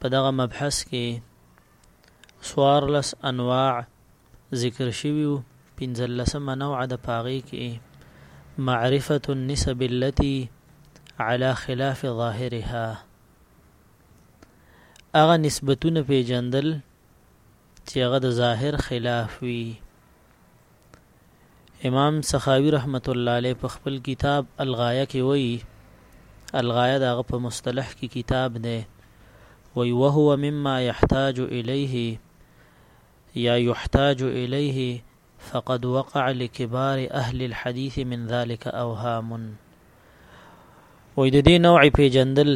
په دغه مبحث کې څوارلس انواع ذکر شوي وو پنځلسمه نوع د پاغې کې معرفة النسب التي على خلاف ظاهرها هغه نسبتونه پیجندل چې هغه د ظاهر خلاف وي امام سخاوي رحمة الله عليه په خپل کتاب الغايه کې وایي، الغايه د هغه په مصطلح کې کتاب دی، وایي، وهو مما يحتاج اليه يا يحتاج اليه فقد وقع لکبار اهل الحديث من ذلك اوهام وایي، د دې نوع پېژندل،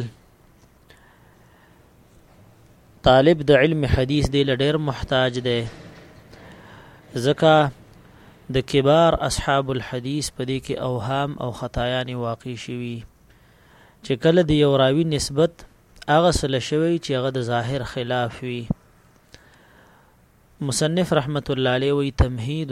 طالب د علم حدیث دی لډیر محتاج دی ځکه د کبار اصحاب الحدیث په دې کې اوهام او خطایان واقع شوي چې کله د یو راوی نسبت هغه سره شوی چې هغه د ظاهر خلاف وي مصنف رحمت الله علیه وی تمهید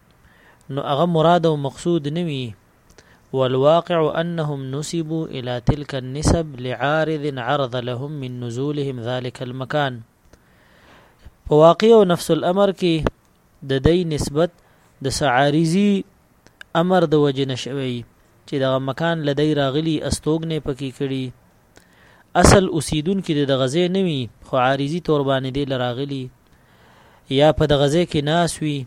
نو هغه مراد او مقصود نه وي والواقع انهم نسبوا الى تلك النسب لعارض عرض لهم من نزولهم ذلك المكان په واقع او نفس الامر کې د دې نسبت د سعارضي امر د وجه نشوي چې دغه مکان لدی راغلی استوګنې پکې کړي اصل اوسیدونکو د غزې نه وي خو عارضي تور باندې دی لراغلی یا په د غزې کې ناس وي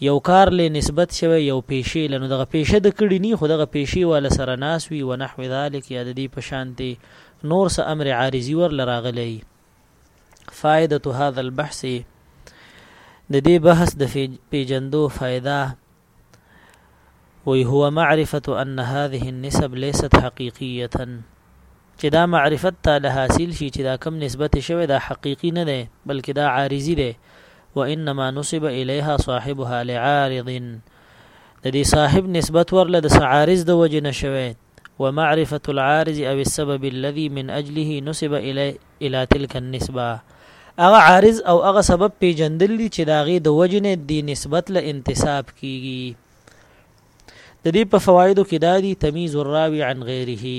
یو کار له نسبت شوی یو پیشې له نو دغه پیشه د کړي نی خو دغه پیشې واله سره ناس وی ونحو ذالک یا د دې په شان ته نور څه امر عارضی ور لراغلی فائده هذا البحث د دې بحث د پیجندو فائده وی هو معرفه ان هذه النسب ليست حقيقيه چې دا معرفت تا له حاصل شي چې دا کوم نسبت شوی دا حقیقي نه دی بلکې دا عارضي دی، وانما نسب الیها صاحبها لعارض د دې صاحب نسبت ورله د څه عارض د وجې نه شوی، ومعرفة العارض او السبب الذي من اجله نسب الی تلک النسبه هغه عارض او هغه سبب پیجندل دي چې داغه د وجنه دی نسبت له انتساب کیږي د دې په فوایدو کې دادی تمیز الراوی عن غیره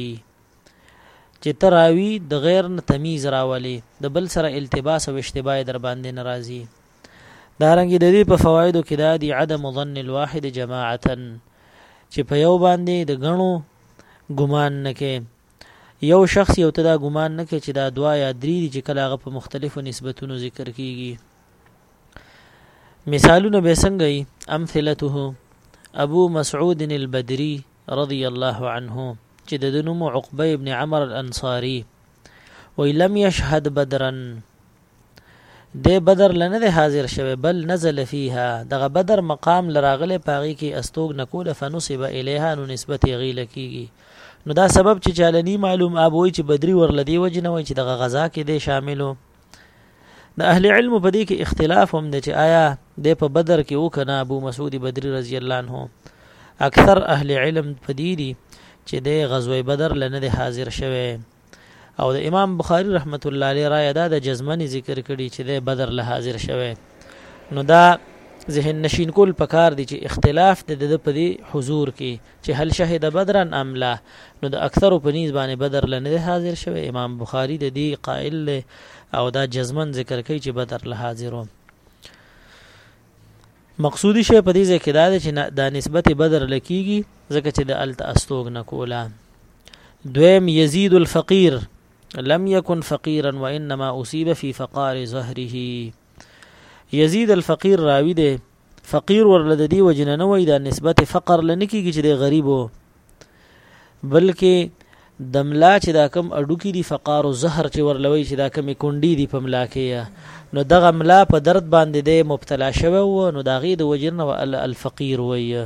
چې ته راوي د غیر نه تمیز راولي د بل سره التباس او اشتباه در باندې ناراضي دارنګ د دې په فوایدو کې دا دی عدم ظن الواحد جماعتا چې په یو باندې د غنو ګمان نه کې یو شخص یو تدا ګمان نه کې چې دا دوا یا درې دي چې کله هغه په مختلفو نسبتونو ذکر کیږي مثالونه به څنګه ای امثلته ابو مسعود البدری رضی الله عنه چې د ده نوم عقبه ابن عمر الانصاري وی لم يشهد بدرا د بدر لنه ده حاضر شوه بل نزل فيها دغه بدر مقام لراغله پاغي کې استوګ نکوله فنصب اليها نو نسبت غیله کیږي نو دا سبب چې چالنی معلوم ابوي چې بدري ورلدي وجنه وي چې دغه غزا کې دي شاملو د اهل علم په دې کې اختلاف هم دی چې آیا د په بدر کې وکنه ابو مسعود بدری رضی الله عنه اکثر اهل علم په دې دي چې د غزوه بدر لنه د حاضر شوه او د امام بخاری رحمت الله علیه رائے دا د جزمنی ذکر کړي چې د بدر له حاضر شوه نو دا ذهن نشین کول پکار دي چې اختلاف د د په دې حضور کې چه هل شهد بدرا ام لا نو د اکثرو په نیز باندې بدر له نه دی حاضر شوی امام بخاری د دی قائل دی او دا جزمن ذکر کوي چې بدر له حاضرو مقصودی شی په دې ځای کې دا دی چې دا نسبت بدر لکیږي ځکه چې د الت استوګ نه کولا دویم یزید الفقیر لم یکن فقیرا وانما اصیب فی فقار ظهره یزید الفقیر راوی دی فقیر ورله د دې وجې نه نه وایي دا نسبت فقر له نه کېږي چې دی غریب و بلکې د ملا چې دا کم اډوکي دي فقار او زهر چې ورلوي چې دا کمې کونډې دي په ملا کې نو دغه ملا په درد باندې دی مبتلا شوی و نو د هغې د وجې نه الفقیر وایي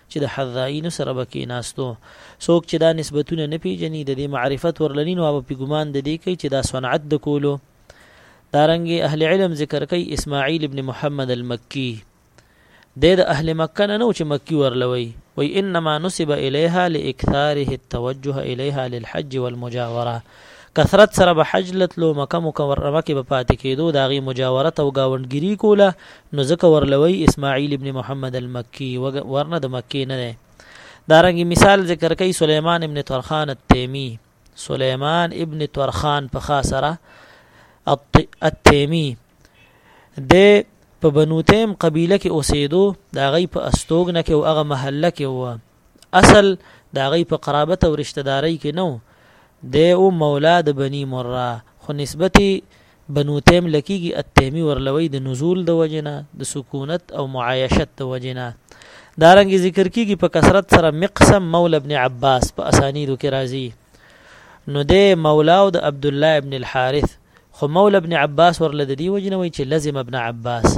چې د حذائینو سره به کېناستو. څوک چې دا نسبتونه نه پېژني، د دې معرفت ورله ني، نو هغه به پې ګمان د دې کوي چې دا صنعت د کولو. دارنګه اهل علم ذکر کوي اسماعیل ابن محمد المکي دی د اهل مکه نه نو چې مکی ورلوي وي انما نسب الیها لاکثاره التوجه الیها للحج والمجاوره کثرت سره به حج له تلو، مکه مکرمه کې به پاتې کېدو، د هغې مجاورت او ګاونډګیري کوله، نو ځکه ورله وایي اسماعیل ابن محمد المکي، ورنه د مکې نه دی. دارنګې مثال ذکر کوي سلیمان ابن طرخان التیمي، سلیمان ابن طرخان په خا سره التیمي د په بنو تیم قبیله کې اوسېدو، د هغې په استوګنه کې او هغه محله کې و، اصل د هغه په قرابت او رشتہ داري کې نو د او مولا د بني مره خو نسبت بنو تیم لکیږي التیمی ورلوي د نزول د وجنه د سکونت او معایشت د وجنه دارنګ ذکر کیږي په کثرت سره مقسم مولا ابن عباس په اسانیدو کې راځي نو د مولا او د عبد الله ابن الحارث خو مولا ابن عباس ورله د دی وجنه وي چې لزم ابن عباس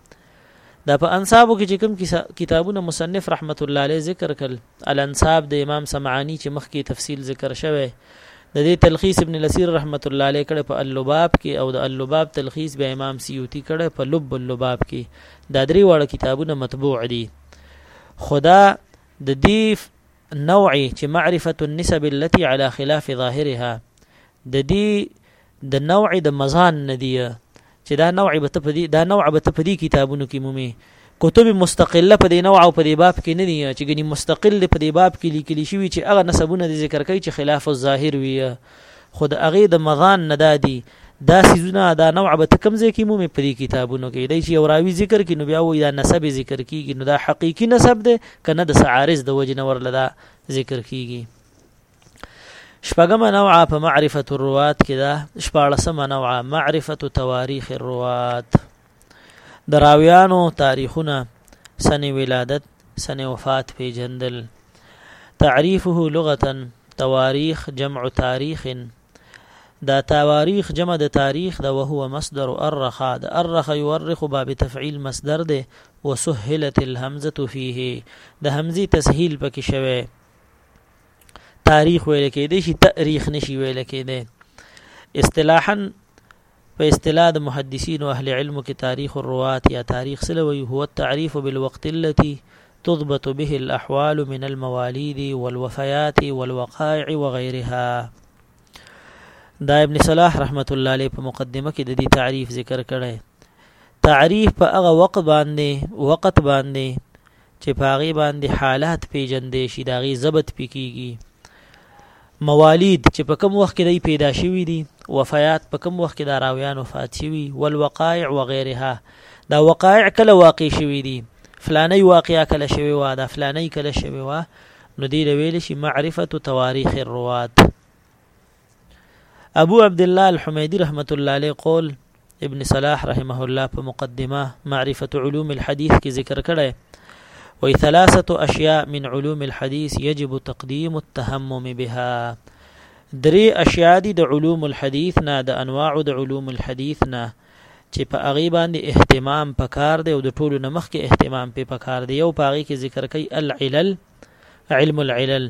دا په انصابو کې چې کوم کتابونه مصنف رحمت الله علیه ذکر کړل الانصاب د امام سمعانی چې مخکې تفصیل ذکر شوی د دې تلخیص ابن لسیر رحمت الله علیه کړه په اللباب کې او د اللباب تلخیص به امام سیوطی کړه په لب اللباب کې دا درې واړه کتابونه مطبوع دي خدا د دې نوع چې معرفت النسب التي على خلاف ظاهرها د دې د نوع د مزان نه دی چې دا نوع به ته په دې دا نوع به ته په دې کتابونو کې مومي کتب مستقله په دې نوع او په دې باب کې نه دي چې ګني مستقل په دې باب کې لیکل شوی چې هغه نسبونه د ذکر کوي چې خلاف الظاهر وي خود هغه د مغان نه دادي دا سيزونه دا نوع به تکم ځای کې مومي په دې کتابونو کې دی چې اوراوي ذکر کې نو بیا وې دا نسب ذکر کیږي نو دا حقيقي نسب ده کنه د سعارز د وجنور لدا ذکر کیږي شپږمه نوعه په معرفت الروات کې ده شپاړسمه نوعه معرفت تواریخ الروات د راویانو تاریخونه سن ولادت سن وفات پیجندل تعریفه لغه تواریخ جمع تاریخ دا تواریخ جمع د تاریخ دا وهو مصدر الرخا دا الرخ يورخ باب تفعيل مصدر ده وسهلت الهمزه فيه د همزي تسهيل پکې شوه تاریخ ویل کېدی شي تاریخ نشي ویل کېدی اصطلاحا په اصطلاح د محدثین او اهل علم کې تاریخ الروات یا تاریخ سلوي هو التعریف بالوقت التي تضبط به الاحوال من المواليد والوفيات والوقائع وغيرها دا ابن صلاح رحمت الله علیه په مقدمه کې د دې تعریف ذکر کړی تعریف په هغه وخت باندې وخت باندې چې په هغې باندې حالات پیژندې شي د هغې ضبط پې کېږي موالید چې په کوم وخت کې دی پیدا شوي دي وفیات په کوم وخت کې د راویان وفات شوي والوقایع وغیرها دا وقایع کله واقع شوي دي فلانی واقعا کله شوي وا دا فلانی کله شوي وا نو دی لویل شي معرفت تواریخ الروات ابو عبد الله الحميدي رحمة الله عليه قول ابن صلاح رحمه الله په مقدمه معرفة علوم الحديث کې ذکر کړی وی ثلاثه اشیاء من علوم الحديث يجب تقديم التهمم بها درې اشیاء دي د علوم الحديث نه د انواع د علوم الحديث نه چې په هغه باندې اهتمام پکار دی او د ټولو نمخ کې اهتمام په پکار دی یو پاغي کې ذکر کوي العلل علم العلل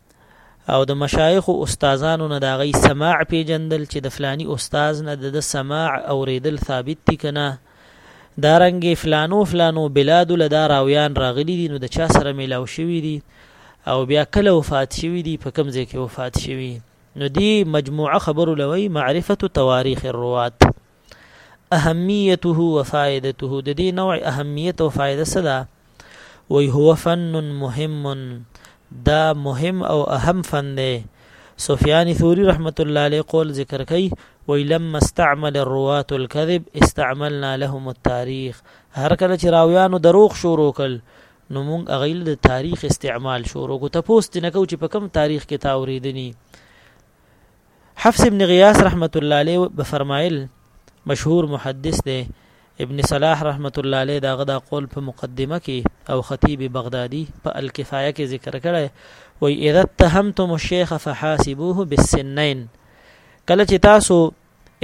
او د مشایخ او استادانو نه دا غي سماع پیجندل چې د فلانی استاد نه د سماع او ریدل ثابت دي کنه دا رنګ فلانو فلانو بلاد له دا راویان راغلي دي نو د چا سره میلاو شوی دي او بیا کله وفات شوی دي په کوم ځای کې وفات شوی نو دی مجموعه خبرو لوي معرفت تواريخ الروات اهمیته وفائدته د دې نوع اهمیت او فائده څه ده وی هو فن مهم دا مهم او اهم فن دی سفیان ثوری رحمت الله علیه قول ذکر کوي وی لما استعمل الروات الكذب استعملنا لهم التاريخ هر کله چې راویانو دروغ شروع کړ نو موږ اغیل د تاریخ استعمال شروع کو ته پوسټ نه کو چې په کم تاریخ کې تاوریدنی حفص ابن غیاث رحمت الله علیه به فرمایل مشهور محدث دی ابن صلاح رحمت الله علیه داغه دا قول په مقدمه کې او خطیب بغدادي په الکفایه کې ذکر کړی وای اذا اتهمتم الشيخ فحاسبوه بالسنين کله چې تاسو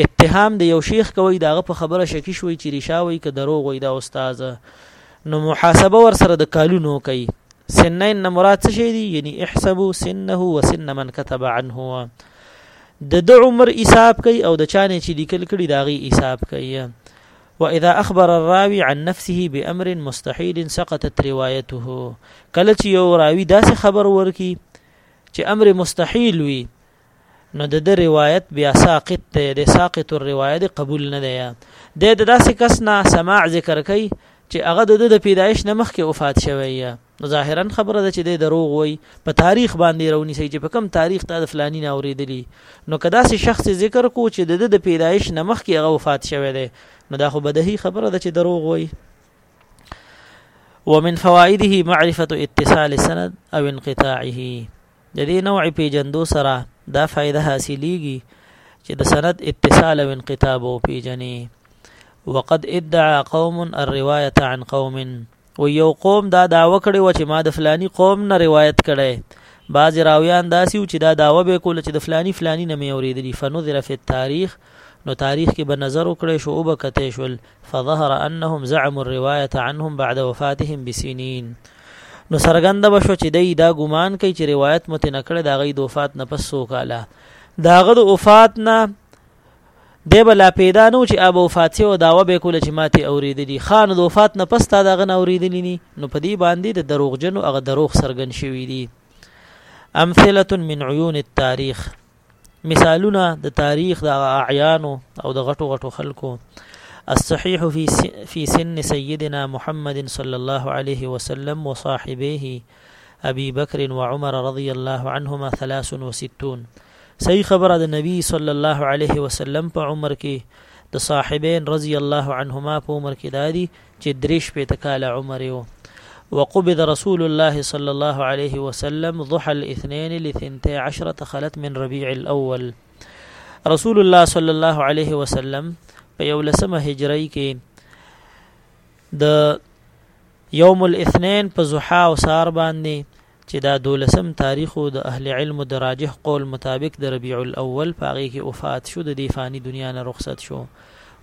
اتهام د یو شیخ کوي داغه په خبره شکی شوی چې ریشا وای که دروغ وای دا استاد نو محاسبه ور سره د کالونو کوي سنین نه مراد څه شي دي یعنی احسبوا سنه وسن من كتب عنه د د عمر حساب کوي او د چانه چې لیکل کړي داغي حساب کوي واذا اخبر الراوي عن نفسه بامر مستحيل سقطت روايته کله چې یو راوي داسې خبر ورکي چې امر مستحيل وي نو د د روایت بیا ساقط ته د ساقط الروایت قبول نه دی د د داسې کس نه سماع ذکر کوي چې هغه د د پیدایش نه مخکې وفات شوی یا نو ظاهرا خبره ده چې د دروغ وای په تاریخ باندې رونی سي چې په کم تاریخ ته د فلانی نه اوریدلی نو کدا سي شخص ذکر کو چې د د پیدایش نه مخکې هغه وفات شوی دی نو دا خو بدهي خبره ده چې دروغ وای ومن فوائده معرفة اتصال السند او انقطاعه د دې نوع پیجندو سره دا فائده حاصلېږي چې د سند اتصال او انقطاع او پیجنې وقد ادعى قوم الروايه عن قوم و یو قوم دا داوا کړې و چې ما د فلانی قوم نه روایت کړي بعض راویان داسې چې دا داوا به کوله چې د فلانی فلانی نه مې اوریدلی فنذر فی التاریخ نو تاریخ کې به نظر وکړې شو او به کته شول فظهر انهم زعموا الروايه عنهم بعد وفاتهم بسنين نو سرګند بشو چې دای دا ګمان کوي چې روایت مت نه کړ دا غي د وفات نه پس سو کاله داغه د وفات نه دی بلا پیدا نو چې ابو فاتح او داوا به کول چې ماته اوریدلی خان د وفات نه پس تا دغه نه اوریدلی ني نو په دې باندې د دروغجن او هغه دروغ سرګن شوی دي امثله من عيون التاريخ مثالونه د تاریخ د اعیانو او د غټو غټو خلکو الصحيح في في سن سيدنا محمد صلى الله عليه وسلم وصاحبيه أبي بكر وعمر رضي الله عنهما 63 صحیح خبره د نبی صلی الله علیه وسلم په عمر کې د صاحبین رضی الله عنهما په عمر کې دادی چې درې شپېته کاله عمر یې و وقبض رسول الله صلی الله علیه وسلم ضحى الاثنين لثنتي عشرة خلت من ربيع الاول رسول الله صلی الله علیه وسلم په یو لسمه هجری کې د یوم الاثنين په زحا او سار باندې چې دا دولسم تاریخ و، د اهل علمو د راجح قول مطابق د ربیع الاول په هغې کې وفات شو، د دې فاني دنیا نه رخصت شو.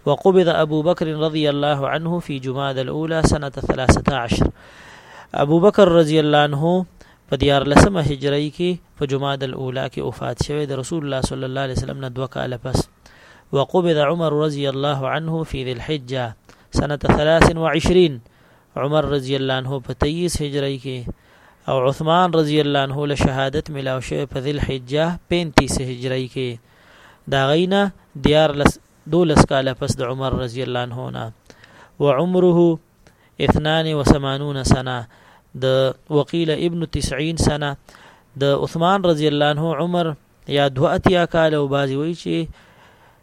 وقبض ابو بکر رضی الله عنه فی جمادی الاولی سنة ثلاثة عشر ابو بکر رضی الله عنه په دیارلسمه هجرۍ کې په جماد الاولا کې وفات شوی د رسول الله صلی الله علیه وسلم نه دوه کاله پس وقبض عمر رضی الله عنه فی ذی الحجه سنه 23 عمر رضی الله عنه په تییس هجری کې او عثمان رضی الله عنه له شهادت ملاو شوی په ذل حجه 35 هجری کې دا غینا دیار لس دولس کاله پس د عمر رضی الله عنه نه وعمره 82 سنه د وقيل ابن 90 سنه د عثمان رضی الله عنه عمر یا دو اتیا کال او بازی وی چې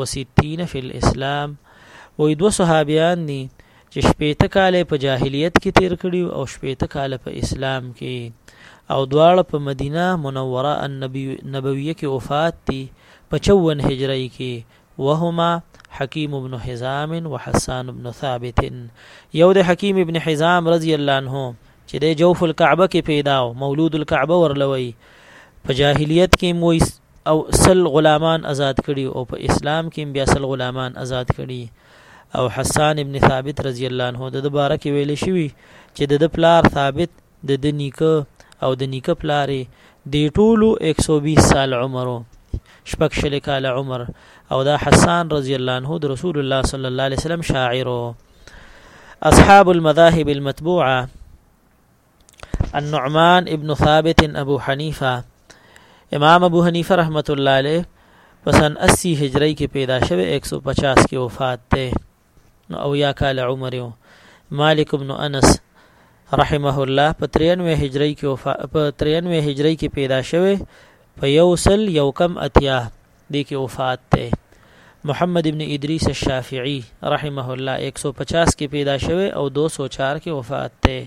و ستین فی الاسلام وې دوه صحابیان دي چې شپېته کاله په جاهلیت کې تیر کړي او شپېته کاله په اسلام کې او دواړه په مدینه منوره النبی نبویه کې وفات دي په 54 هجری کې وهما حکیم ابن حزام وحسان ابن ثابت یو د حکیم ابن حزام رضی الله عنه چې د جوف الكعبه کې پیدا او مولود الكعبه ورلوي په جاهلیت کې مویس او سل غلامان آزاد کړي او په اسلام کې بیا سل غلامان آزاد کړي او حسان ابن ثابت رضی الله عنه د دوباره کې ویل شوی چې د پلار ثابت د د نیکه او د نیکه پلارې د ټولو 120 سال عمرو شپږ شل کال عمر او دا حسان رضی الله عنه د رسول الله صلی الله علیه وسلم شاعر اصحاب المذاهب المتبوعه النعمان ابن ثابت ابو حنیفه امام ابو حنیفه رحمت الله علیه په سن 80 هجری کې پیدا شوه 150 کې وفات ده نو او یا کال عمر یو مالک ابن انس رحمه الله په 93 هجری کې وفات په 93 هجری کې پیدا شوه په یو سل یو کم اتیا دی کې وفات ته محمد ابن ادریس الشافعی رحمه الله 150 کې پیدا شوه او 204 کې وفات ته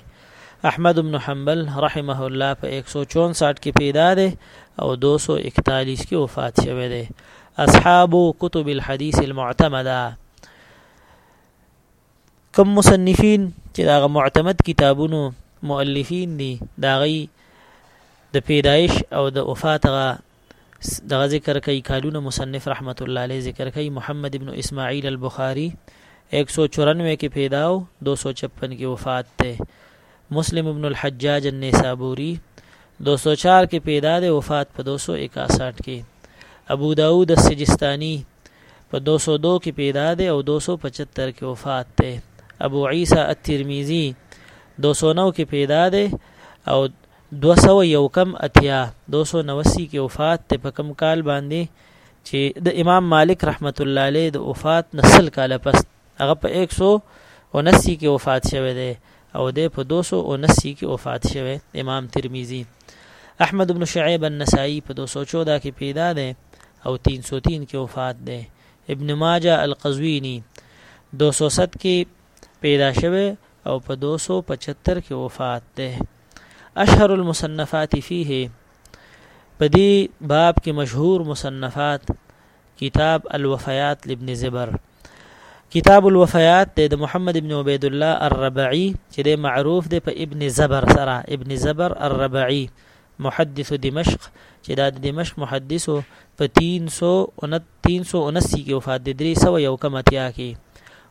احمد ابن حنبل رحمه الله په 164 کې پیدا ده او 241 کې وفات شوه ده اصحاب کتب الحديث المعتمده کوم مصنفین چې دا معتمد کتابونو مؤلفین دي دا غي د پیدایش او د وفات غا دغه ذکر کوي کالونه مصنف رحمت الله علیه ذکر کوي محمد ابن اسماعیل البخاری 194 کې پیدا او 256 کې وفات ده مسلم ابن الحجاج النیسابوری 204 کې پیدا ده وفات په 261 کې ابو داود السجستانی په 202 کې پیدا دی او 275 کې وفات دی ابو عیسی الترمذی 209 کې پیدا دی او دوه سوه یو کم اتیا دو سو نوسی کې وفات ته په کم کال باندې چې د امام مالک رحمت الله علیه د وفات نسل کاله پس هغه په 179 کې وفات شوه دی او د په 279 کې وفات شوه امام ترمذی احمد ابن شعیب النسائی په 214 کې پیدا دی او 303 کې وفات دی ابن ماجه القزوینی 207 کې پیدا شوه او په 275 کې وفات دی اشهر المصنفات فيه په دې باب کې مشهور مصنفات کتاب الوفيات لابن زبر کتاب الوفيات د محمد ابن عبيد الله الربعي چې د معروف دی په ابن زبر سره ابن زبر الربعي محدث دمشق چې د دمشق محدثو په 329 کې وفات دی 300 یو کم اتیا کې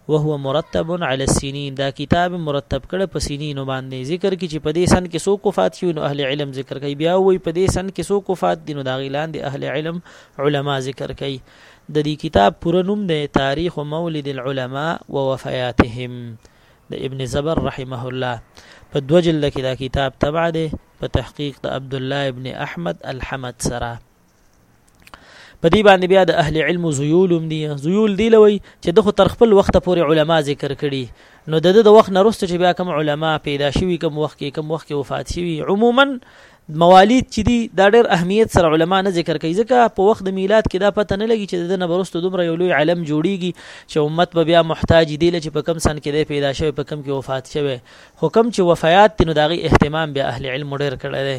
وهو مرتب علی السنین دا کتاب مرتب کړه په سنینو باندې ذکر کی چې په دې سن کې څوک وفات شوی نو اهل علم ذکر کوي بیا وی په دې سن کې څوک وفات دي نو دا غیلان دي اهل علم علما ذکر کوي د دې کتاب پوره نوم دی تاریخ مولد العلماء ووفیاتهم د ابن زبر رحمه الله په دو جلد کې دا کتاب تبع دی په تحقیق د عبد الله ابن احمد الحمد سره په دې باندې بیا د اهل علم زیول هم دي زیول دی لوي چې د خو تر خپل وخت پورې علما ذکر کړي نو د د وخت نرسته چې بیا کوم علما پیدا شوي کوم وخت کې کوم وخت کې وفات شوي عموما موالید چې دي دا ډېر اهمیت سره علما نه ذکر کوي ځکه په وخت د میلاد کې دا پته نه لګي چې د نه برستو دومره یو لوی علم جوړیږي چې امت به بیا محتاج دی چې په کم سن کې دی پیدا شوی په کم کې وفات شوی خو کم چې وفات نو داغي اهتمام بیا اهل علم ډېر کړی دی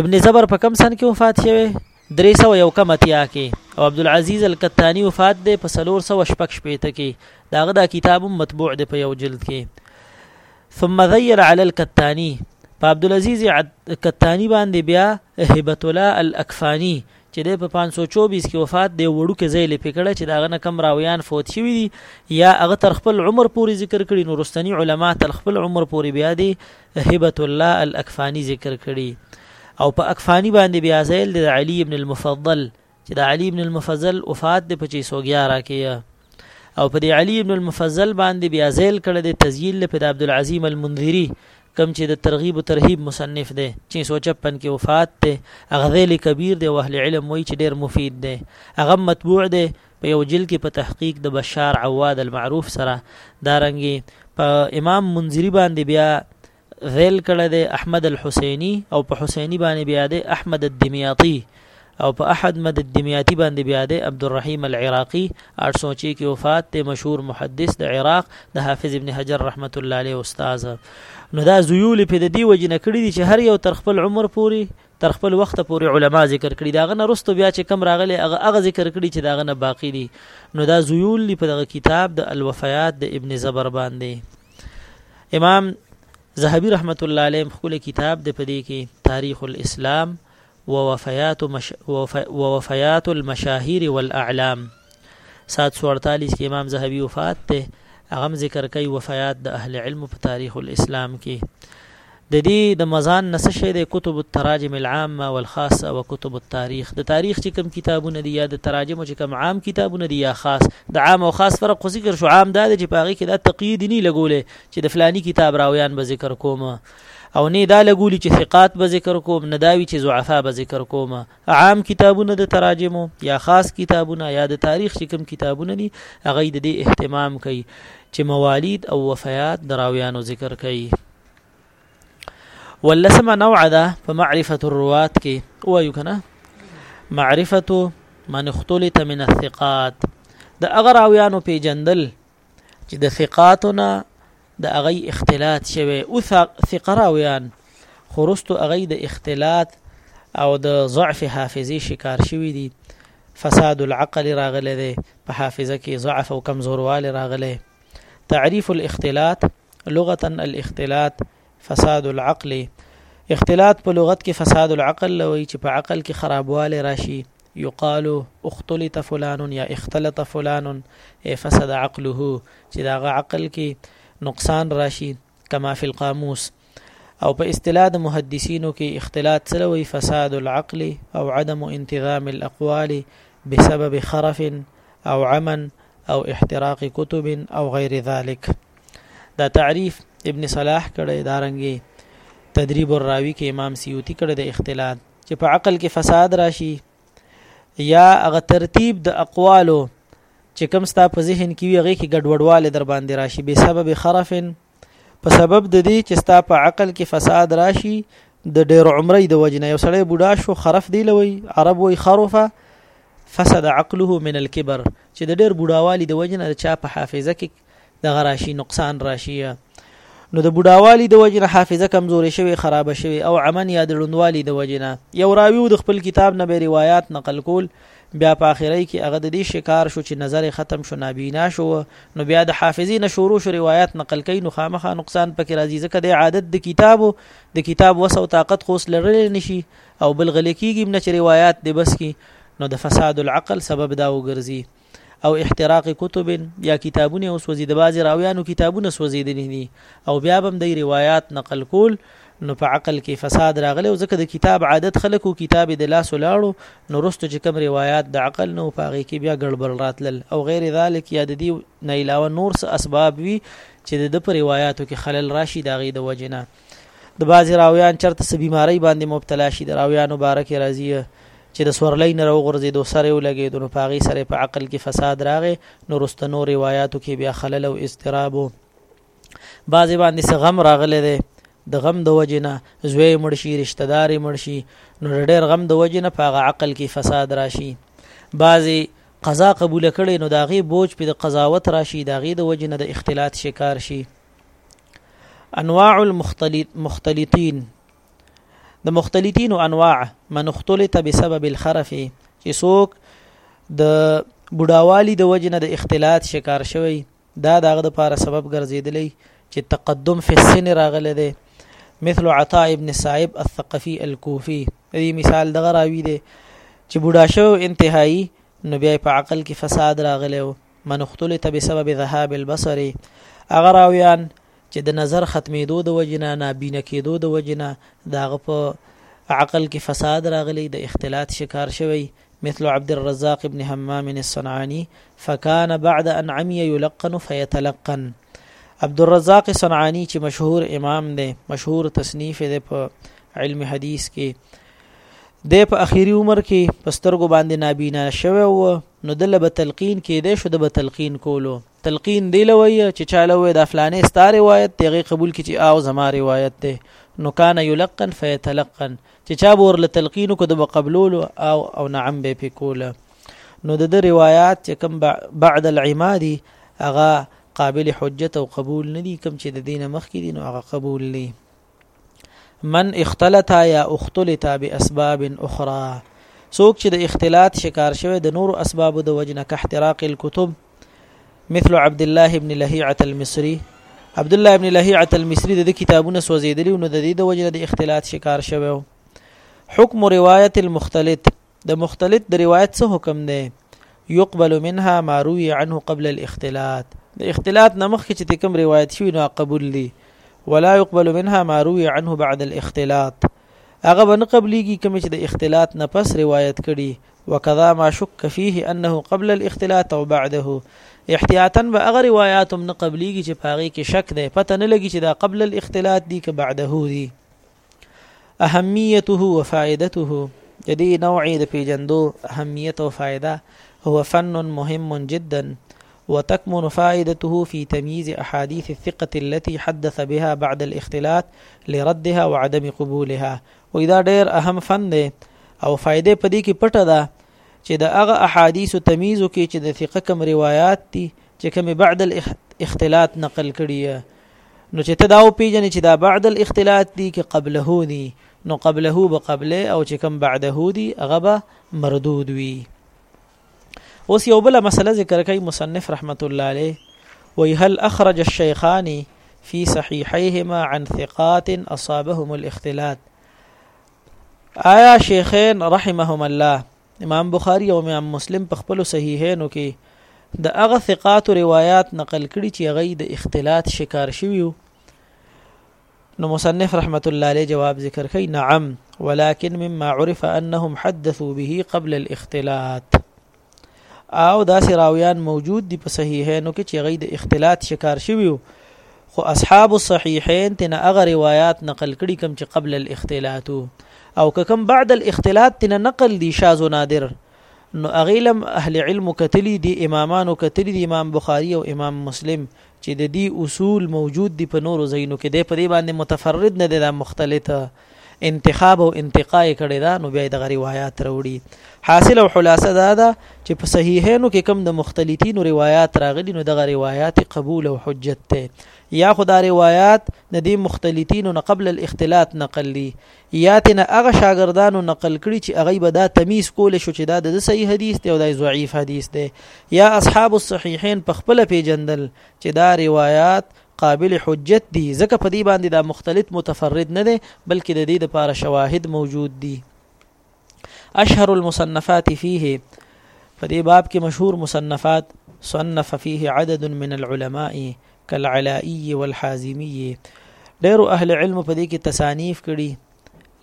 ابن زبر په کم سن کې وفات شوی درې سوه یو کم اتیا کې او عبدالعزیز الکتاني وفات دی په څلور سوه شپږ شپېته کې د هغه دا کتاب هم مطبوع دی په یو جلد کې ثم ذیل علی الکتاني په عبدالعزیز کتاني باندې بیا هبت الله الاکفاني چې د په 524 کې وفات دی وړو کې ځای لپاره کړه چې داغه نه کم راویان فوت شوی دي یا هغه تر خپل عمر پورې ذکر کړي نو رستنی علما تر خپل عمر پورې بیا دي هبت الله الاکفانی ذکر کړي او په اکفانی باندې بیا زیل د علی ابن المفضل چې د علی ابن المفضل وفات د 511 کې او په د علی ابن المفضل باندې بیا زیل کړه د تزیل په د عبد العظیم المنذری کم چې د ترغیب او ترهیب مصنف دی 356 کې وفات دی اغذیل کبیر دی او اهل علم وایي چې ډیر مفید دی هغه مطبوع دی په یو جلد کې په تحقیق د بشار عواد المعروف سره دا رنګي په امام منذری باندې بیا ذیل کړه د احمد الحسینی او په حسینی باندې بیا د احمد الدمیاطی او په احد مد الدمیاتی باندې بیا د عبدالرحیم العراقی 806 کې وفات ته مشهور محدث د عراق د حافظ ابن حجر رحمت الله علیه استاد نو دا زیول په د دی وجنه کړی دي چې هر یو تر خپل عمر پوري تر خپل وخته پورې علما ذکر کړي داغه نه رستو بیا چې کم راغلي هغه هغه ذکر کړي چې داغه نه باقی دي نو دا زیول دی په دغه کتاب د الوفیات د ابن زبر باندې امام زهبی رحمت الله علیه خپل کتاب د پدې کې تاریخ الاسلام ووفیات مش... ووفیات المشاهیر والاعلام 748 کې امام زهبي وفات ته هغه ذکر کوي وفیات د اهل علم په تاریخ الاسلام کې د دې د مزان نس شه د کتب التراجم العامه والخاصه وکتب التاریخ د تاریخ چې کوم کتابونه دي یا د تراجم چې کوم عام کتابونه دي یا خاص د عام او خاص فرق خو ذکر شو عام دا دی چې پاغي کې دا تقیید نه لګولې چې د فلانی کتاب راویان به ذکر کوم او نه دا لګولي چې ثقات به ذکر کوم نه داوي چې ضعفا به ذکر کوم عام کتابونه د تراجمو یا خاص کتابونه یا د تاریخ چې کوم کتابونه دي هغه د دې اهتمام کوي چې موالید او وفیات دراویانو ذکر کوي ولسمه نوع ده په معرفت الروات کې وایو کنه معرفت من اختلط من الثقات د اغراویانو پیجندل چې د ثقاتو نه د هغه اختلاط شوی او ثقه راویان خو رستو هغه د اختلاط او د ضعف حافظي شکار شوی دي فساد العقل راغله ده په حافظه کې ضعف او کمزورواله راغله تعريف الاختلاط لغه الاختلاط فساد العقل اختلاط په لغت کې فساد العقل لوي چې په عقل کې خرابواله راشي يقال اختلط فلان يا اختلط فلان اي فسد عقله چې دا غ عقل کې نقصان راشي کما فی القاموس او په اصطلاح د محدثینو کې اختلاط سره وي فساد العقل او عدم انتظام الاقوال بسبب خرف او عمن او احتراق کتب او غیر ذلك دا تعریف ابن صلاح کړه دارنګي تدریب الراوی کې امام سیوطی کړه د اختلاط چې په عقل کې فساد راشي یا هغه ترتیب د اقوالو چې کوم ستا په ذهن کې وي هغه کې ګډوډواله در باندې راشي به سبب خرفن په سبب د دې چې ستا په عقل کې فساد راشي د ډېر عمرې د وجنه یو سړی بوډا شو خرف دی لوي عرب وي خرفه فسد عقله من الكبر چې د ډېر بوډاوالي د وجنه چا په حافظه کې دغه راشي نقصان راشي نو د بډاوالي د وجنه حافظه کمزورې شوی خراب شوی او عمن یا د ړوندوالي د وجنه یو راوی د خپل کتاب نه به روایت نقل کول بیا په اخرای کې هغه د دې شکار شو چې نظر ختم شو نابینا شو نو بیا د حافظې نه شروع شو روایت نقل کین نو خامخا نقصان پکې راځي ځکه د عادت د کتابو د کتاب وس او طاقت خوس لرل نشي او بل غلې کیږي نه چې روایت د بس کې نو د فساد العقل سبب دا وګرځي او احتراق کتب یا کتابونه وسوځي د بعضې راویانو کتابونه سوځېدلي دي او بیا به هم د روایات نقل کول نو په عقل کې فساد راغلی او ځکه د کتاب عادت خلکو کتاب د لاس ولاړو نو رستو چې کوم روایت د عقل نو پاغې کې بیا ګړبړ راتلل او غیر ذالک یا د دې نه علاوه نور څه اسباب وي چې د پر روایتو کې خلل راشي داغې د وجنه د بعضی راویان چرته څه بیماری باندې مبتلا شي د راویانو بارک راضی چې د سورلۍ نه راوغورځي دو سره ولګي د نو پاغي سره په عقل کې فساد راغې نو رستنو روایتو کې بیا خلل او استراب بعضی باندې څه غم راغله ده د غم د وجنه زوی مرشي رشتہ دار مرشي نو ډېر غم د وجنه په عقل کې فساد راشي بعضی قضا قبول کړي نو داغي بوج په قضاوت راشي داغي د وجنه د اختلاط شکار شي انواع المختلطين د مختلطين انواع من اختلط بسبب الخرف چې څوک د بډاوالي د وجنه د اختلاط شکار شوی دا دغه د پاره سبب ګرځیدلی چې تقدم فی السن راغله ده مثل عطاء ابن صائب الثقفي الكوفي دې مثال دغه راوی دی چې بوډا شو انتهایی نو بیا په عقل کې فساد راغلی من اختلط بسبب ذهاب البصر هغه راویان چې د نظر ختمېدو د وجنه نابینه کېدو د وجنه داغه په عقل کې فساد راغلی د اختلاط شکار شوی مثل عبد الرزاق ابن همام الصنعاني فكان بعد ان عمي يلقن فيتلقن عبد الرزاق صنعاني چې مشهور امام دی مشهور تصنیف دی په علم حدیث کې د په اخیری عمر کې پسترګو باندې نابینا شوی و نو دله به تلقین کېدای شو د به تلقین کولو تلقین دی لوي چې چاله وې د فلانې ستا روایت دی غي قبول کی چې او زما روایت دی نو کان یلقن فیتلقن چې چا بور له تلقین کو د قبولولو او او نعم به پکوله نو د روایت چې کم بعد العماد هغه قابل حجت او قبول ندي کم چې د دینه مخکې دي نو هغه قبول دي من اختلط یا اختلط باسباب اخرى څوک چې د اختلاط شکار شوی د نورو اسبابو د وجنه که احتراق الكتب مثل عبد الله ابن لهيعه المصري عبد الله ابن لهيعه المصري د کتابونو سوځیدلی نو د دې د وجنه د اختلاط شکار شوی حکم روایت المختلط د مختلط د روایت څه حکم دی يقبل منها ما روي عنه قبل الاختلاط د اختلاط نمخ کې چې کوم روایت شوی نو قبول دي ولا يقبل منها ما روي عنه بعد الاختلاط هغه باندې قبليږي کوم چې د اختلاط نه پس روایت کړي وکذا ما شک فيه انه قبل الاختلاط او بعده احتیاطا به هغه روایت هم نه قبليږي چې پاغي کې شک ده پته نه لګي چې دا قبل الاختلاط دي که بعده دي اهمیته و فائدته د دې نوع د پیجندو اهمیت او فائده هو فن مهم جدا وتكمن فائدته في تمييز احاديث الثقه التي حدث بها بعد الاختلاط لردها وعدم قبولها واذا ډیر اهم فن دی او فائده پدې کې پټه ده چې د هغه احادیث تمیزو کې چې د ثقه کم روایت دي چې کوم بعد الاختلاط نقل کړي نو چې ته دا او پیژنې چې دا بعد الاختلاط دي کې قبله دي نو قبله به قبله او چې کم بعده دي هغه به مردود وي اوس یو بل مسله ذکر کوي مصنف رحمت الله علیه وی هل اخرج الشیخان فی صحیحیهما عن ثقات اصابهم الاختلاط آیا شیخین رحمهم الله امام بخاری او امام مسلم په خپل صحیحینو کې د هغه ثقات روایت نقل کړي چې هغه د اختلاط شکار شوی نو مصنف رحمت الله علیه جواب ذکر کوي نعم ولكن مما عرف انهم حدثوا به قبل الاختلاط او دا سراویان موجود دي په صحیحینو کې چې غي د اختلاط شکار شوی خو اصحاب الصحيحين تنه هغه روایات نقل کړي کوم چې قبل الاختلاط او که کوم بعد الاختلاط تنه نقل دي شاذ نادر نو اغیلم اهل علم کتلی دي امامانو کتلی دي امام بخاری او امام مسلم چې د دې اصول موجود دي په نورو ځایونو کې د په دې باندې متفرد نه دي دا مختلطه انتخاب او انتقاء کړي دا نو بیا دغه روایت راوړي حاصل او خلاصه دا ده چې په صحیحینو کې کم د مختلفینو روایت راغلي نو دغه روایت قبول او حجت ته یا خدا روایت د دې مختلفینو نه قبل الاختلاط نقل لي یا تن هغه شاګردانو نقل کړي چې هغه به دا تمیز کول شو چې دا د صحیح حدیث دی او دا ضعیف حدیث دی یا اصحاب الصحیحین په خپل پیجندل چې دا روایت قابل حجت دي ځکه په دې باندې دا مختلط متفرد نه دی بلکې د دې لپاره شواهد موجود دي اشهر المصنفات فيه په دې باب کې مشهور مصنفات صنف فيه عدد من العلماء كالعلائي والحازمي ډېرو اهل علم په دې کې تصانیف کړي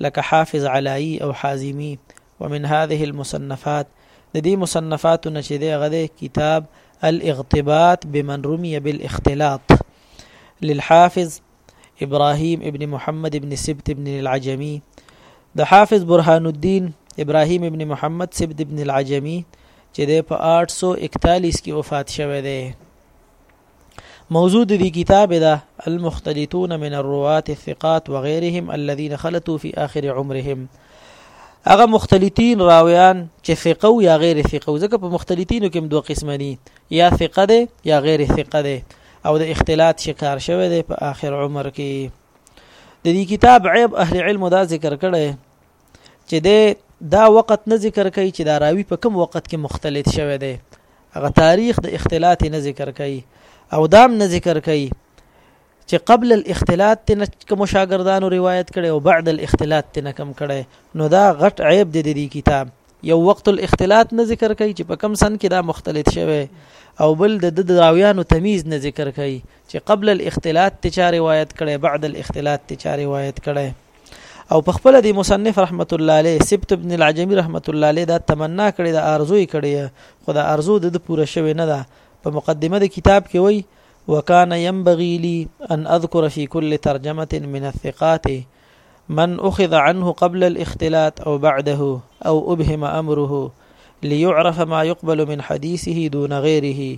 لکه حافظ علائي او حازمي ومن هذه المصنفات د دې مصنفاتو نه چې دی هغه دی کتاب الاغتباط بمن رمي بالاختلاط للحافظ ابراهيم ابن محمد ابن سبت ابن العجمي د حافظ برهان الدين ابراهيم ابن محمد سبت ابن العجمي چې د په 841 کې وفات شوه دی موضوع د دې کتاب ده المختلطون من الروات الثقات وغيرهم الذين خلطوا في آخر عمرهم هغه مختلطین راویان چې ثقه او یا غیر ثقه او ځکه په مختلطینو کې دوه قسم دي یا ثقه ده یا غیر ثقه ده او د اختلاط شکار شوی دی په آخر عمر کې د دې کتاب عیب اهل علم دا ذکر کړی چې د دا وخت نه ذکر کوي چې دا راوي په کوم وخت کې مختلط شوی دی هغه تاریخ د اختلاط نه ذکر کوي او دام نه ذکر کوي چې قبل الاختلاط تنه کوم شاګردانو روایت کړي او بعد الاختلاط تنه کم کړي نو دا غټ عیب دی د دې کتاب یو وخت الاختلاط نه ذکر کوي چې په کم سن کې دا مختلط شوی او بل د د راویانو تمیز نه ذکر کوي چې قبل الاختلاط ته چا روایت کړي بعد الاختلاط ته چا روایت کړي او په خپل د مصنف رحمت الله علیه سبت ابن العجمی رحمت الله علیه دا تمنا کړې دا ارزو یې کړې خو دا ارزو د پوره شوی نه ده په مقدمه د کتاب کې وایي وكان ينبغي لي أن أذكر في كل ترجمة من الثقات من أخذ عنه قبل الاختلاط أو بعده أو أبهم أمره ليعرف ما يقبل من حديثه دون غيره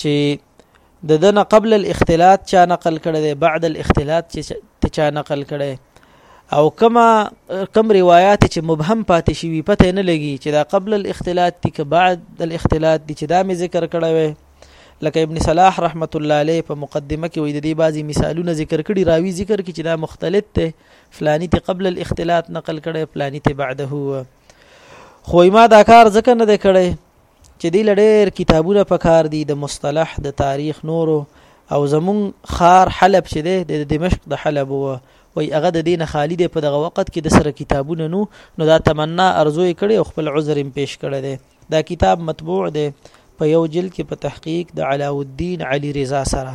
چې د دنه قبل الاختلاط چا نقل کړي دی بعد الاختلاط چې چا نقل کړي او کما کم روایت چې مبهم پاتې شي پته نه لګي چې دا قبل الاختلاط دي که بعد الاختلاط دي چې دا می ذکر کړي وي لکه ابن صلاح رحمت الله علیه په مقدمه کې وې د دې بعضي مثالونه ذکر کړي راوي ذکر کړي چې دا مختلف ته فلانی ته قبل الاختلاط نقل کړي فلانی ته بعده هو خو ما دا کار ځکه نه دی کړی چې دی لډیر کتابونه پکار دي د مصطلح د تاریخ نورو او زمون خار حلب چې دی د دمشق د حلب و وای هغه د دینه خالی دی په دغه وخت کې د سره کتابونه نو نو دا تمنا ارزو کړي او خپل عذر هم پیش کړي دی دا کتاب مطبوع دی په یو جلد کې په تحقیق د علاؤ الدین علی رضا سره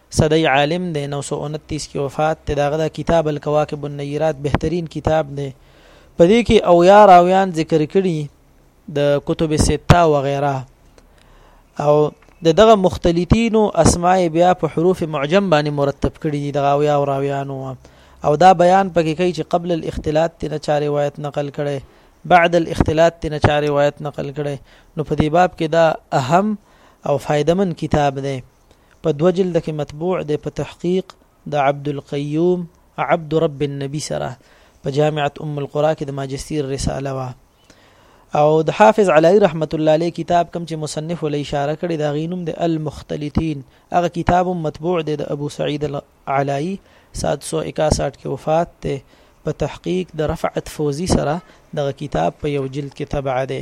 سدی عالم دی نو سو انتیس کې وفات دی داغه دا کتاب الکواکب النیرات بهترین کتاب دی په دې کې او یا راویان ذکر کړي د کتب سته و غیره او د دغه مختلطینو اسماء بیا په حروف معجم باندې مرتب کړي دي دغه او یا راویانو او دا بیان پکې کوي چې قبل الاختلاط تنه چا روایت نقل کړي بعد الاختلاط تنه چا روایت نقل کړي نو په دې باب کې دا اهم او فائدمن کتاب دی په دوه جلده کې مطبوع دی په تحقیق د عبدالقیوم عبد رب النبی سره په جامعة ام القرا کې د ماجستیر رساله وه او د حافظ علی رحمت الله علیه کتاب کم چې مصنف ولې اشاره کړې دا غینوم د المختلطین هغه کتاب مطبوع دی د ابو سعید العلائی 761 کې وفات ته په تحقیق د رفعت فوزی سره دغه کتاب په یو جلد کې طبع دی